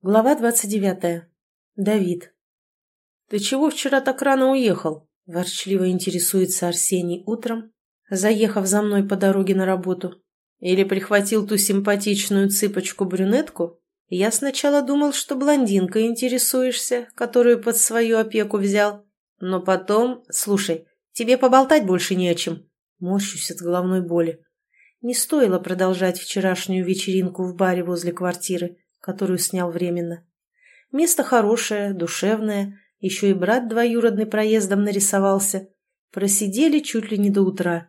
Глава двадцать девятая. Давид. «Ты чего вчера так рано уехал?» – ворчливо интересуется Арсений утром, заехав за мной по дороге на работу. «Или прихватил ту симпатичную цыпочку-брюнетку? Я сначала думал, что блондинкой интересуешься, которую под свою опеку взял. Но потом... Слушай, тебе поболтать больше не о чем». Морщусь от головной боли. Не стоило продолжать вчерашнюю вечеринку в баре возле квартиры – которую снял временно. Место хорошее, душевное, еще и брат двоюродный проездом нарисовался. Просидели чуть ли не до утра.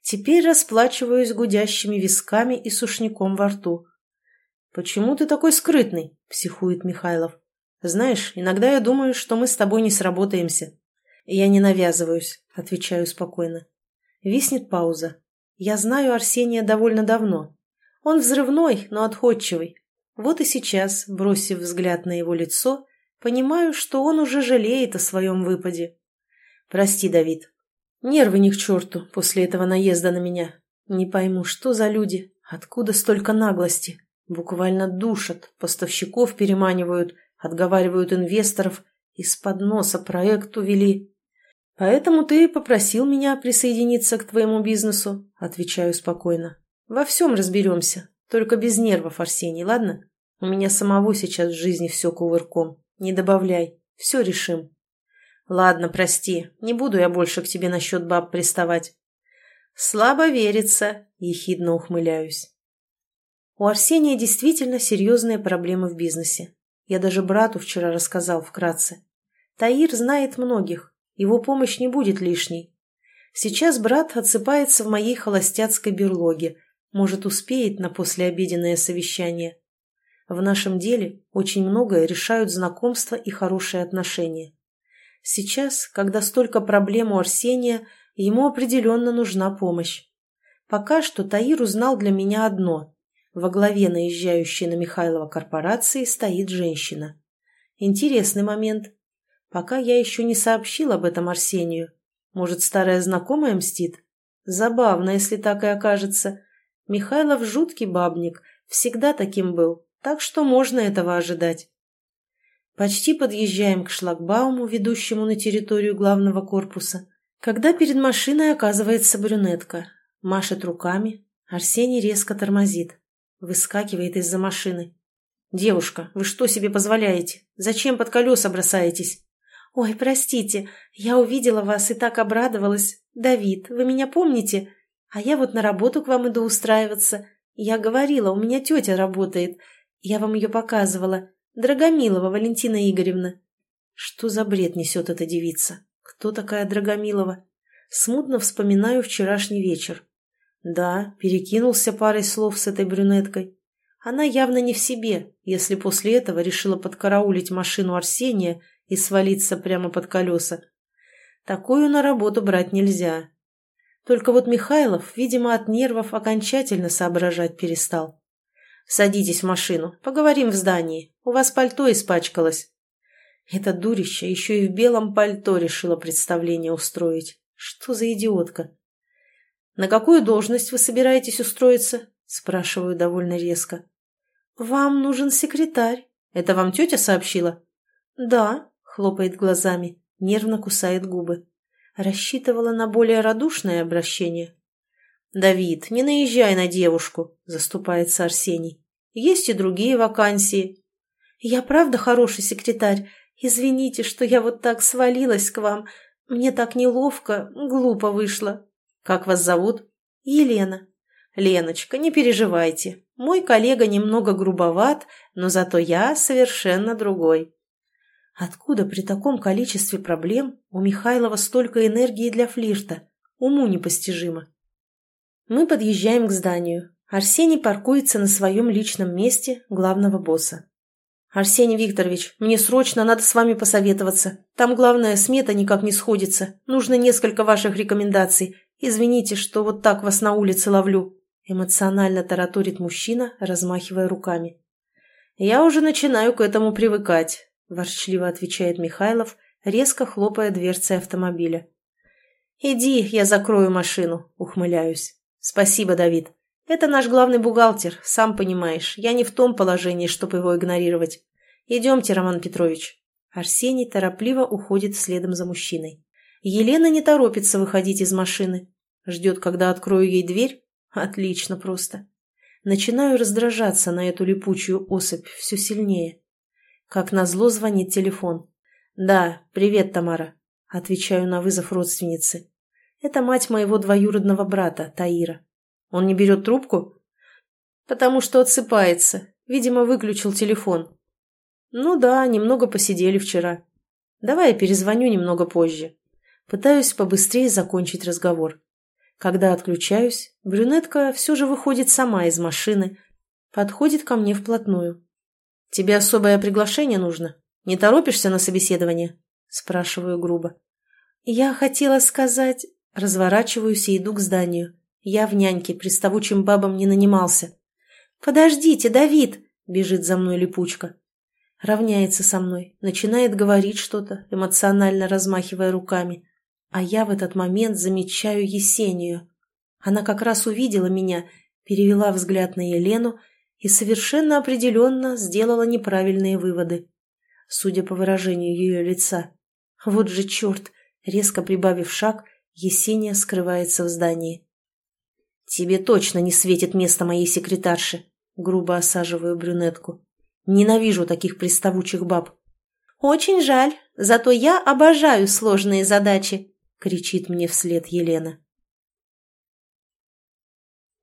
Теперь расплачиваюсь гудящими висками и сушняком во рту. «Почему ты такой скрытный?» – психует Михайлов. «Знаешь, иногда я думаю, что мы с тобой не сработаемся». «Я не навязываюсь», – отвечаю спокойно. Виснет пауза. «Я знаю Арсения довольно давно. Он взрывной, но отходчивый, вот и сейчас, бросив взгляд на его лицо, понимаю, что он уже жалеет о своем выпаде. Прости, Давид. Нервы ни к черту после этого наезда на меня. Не пойму, что за люди, откуда столько наглости. Буквально душат, поставщиков переманивают, отговаривают инвесторов, из-под носа проект увели. Поэтому ты попросил меня присоединиться к твоему бизнесу, отвечаю спокойно. Во всем разберемся, только без нервов, Арсений, ладно? У меня самого сейчас в жизни все кувырком. Не добавляй. Все решим. Ладно, прости. Не буду я больше к тебе насчет баб приставать. Слабо верится, ехидно ухмыляюсь. У Арсения действительно серьезные проблемы в бизнесе. Я даже брату вчера рассказал вкратце. Таир знает многих. Его помощь не будет лишней. Сейчас брат отсыпается в моей холостяцкой берлоге, может, успеет на послеобеденное совещание. В нашем деле очень многое решают знакомства и хорошие отношения. Сейчас, когда столько проблем у Арсения, ему определенно нужна помощь. Пока что Таир узнал для меня одно. Во главе наезжающей на Михайлова корпорации стоит женщина. Интересный момент. Пока я еще не сообщил об этом Арсению. Может, старая знакомая мстит? Забавно, если так и окажется. Михайлов жуткий бабник, всегда таким был, так что можно этого ожидать. Почти подъезжаем к шлагбауму, ведущему на территорию главного корпуса, когда перед машиной оказывается брюнетка. Машет руками, Арсений резко тормозит, выскакивает из-за машины. «Девушка, вы что себе позволяете? Зачем под колеса бросаетесь?» «Ой, простите, я увидела вас и так обрадовалась. Давид, вы меня помните? А я вот на работу к вам иду устраиваться. Я говорила, у меня тетя работает. Я вам ее показывала. Драгомилова Валентина Игоревна. Что за бред несет эта девица? Кто такая Драгомилова? Смутно вспоминаю вчерашний вечер. Да, перекинулся парой слов с этой брюнеткой. Она явно не в себе, если после этого решила подкараулить машину Арсения и свалиться прямо под колеса. Такую на работу брать нельзя. Только вот Михайлов, видимо, от нервов окончательно соображать перестал. «Садитесь в машину, поговорим в здании. У вас пальто испачкалось». Эта дурища еще и в белом пальто решила представление устроить. Что за идиотка? «На какую должность вы собираетесь устроиться?» Спрашиваю довольно резко. «Вам нужен секретарь». «Это вам тетя сообщила?» «Да», — хлопает глазами, нервно кусает губы. Рассчитывала на более радушное обращение. «Давид, не наезжай на девушку», — заступается Арсений. «Есть и другие вакансии». «Я правда хороший секретарь. Извините, что я вот так свалилась к вам. Мне так неловко, глупо вышло». «Как вас зовут?» «Елена». «Леночка, не переживайте. Мой коллега немного грубоват, но зато я совершенно другой». Откуда при таком количестве проблем у Михайлова столько энергии для флирта? Уму непостижимо. Мы подъезжаем к зданию. Арсений паркуется на своем личном месте главного босса. «Арсений Викторович, мне срочно надо с вами посоветоваться. Там главная смета никак не сходится. Нужно несколько ваших рекомендаций. Извините, что вот так вас на улице ловлю», – эмоционально тараторит мужчина, размахивая руками. «Я уже начинаю к этому привыкать. – ворчливо отвечает Михайлов, резко хлопая дверцей автомобиля. «Иди, я закрою машину», – ухмыляюсь. «Спасибо, Давид. Это наш главный бухгалтер, сам понимаешь. Я не в том положении, чтобы его игнорировать. «Идемте, Роман Петрович». Арсений торопливо уходит следом за мужчиной. Елена не торопится выходить из машины. Ждет, когда открою ей дверь. Отлично просто. Начинаю раздражаться на эту липучую особь все сильнее. Как назло звонит телефон. «Да, привет, Тамара», — отвечаю на вызов родственницы. «Это мать моего двоюродного брата, Таира. Он не берет трубку?» «Потому что отсыпается. Видимо, выключил телефон». «Ну да, немного посидели вчера. Давай я перезвоню немного позже». Пытаюсь побыстрее закончить разговор. Когда отключаюсь, брюнетка все же выходит сама из машины, подходит ко мне вплотную. «Тебе особое приглашение нужно? Не торопишься на собеседование?» Спрашиваю грубо. «Я хотела сказать...» Разворачиваюсь и иду к зданию. Я в няньке, приставучим бабам не нанимался. «Подождите, Давид!» — бежит за мной липучка. Равняется со мной, начинает говорить что-то, эмоционально размахивая руками. А я в этот момент замечаю Есению. Она как раз увидела меня, перевела взгляд на Елену и совершенно определенно сделала неправильные выводы. Судя по выражению ее лица. Вот же черт! Резко прибавив шаг, Есения скрывается в здании. «Тебе точно не светит место моей секретарши», — грубо осаживаю брюнетку. «Ненавижу таких приставучих баб». «Очень жаль, зато я обожаю сложные задачи», — кричит мне вслед Елена.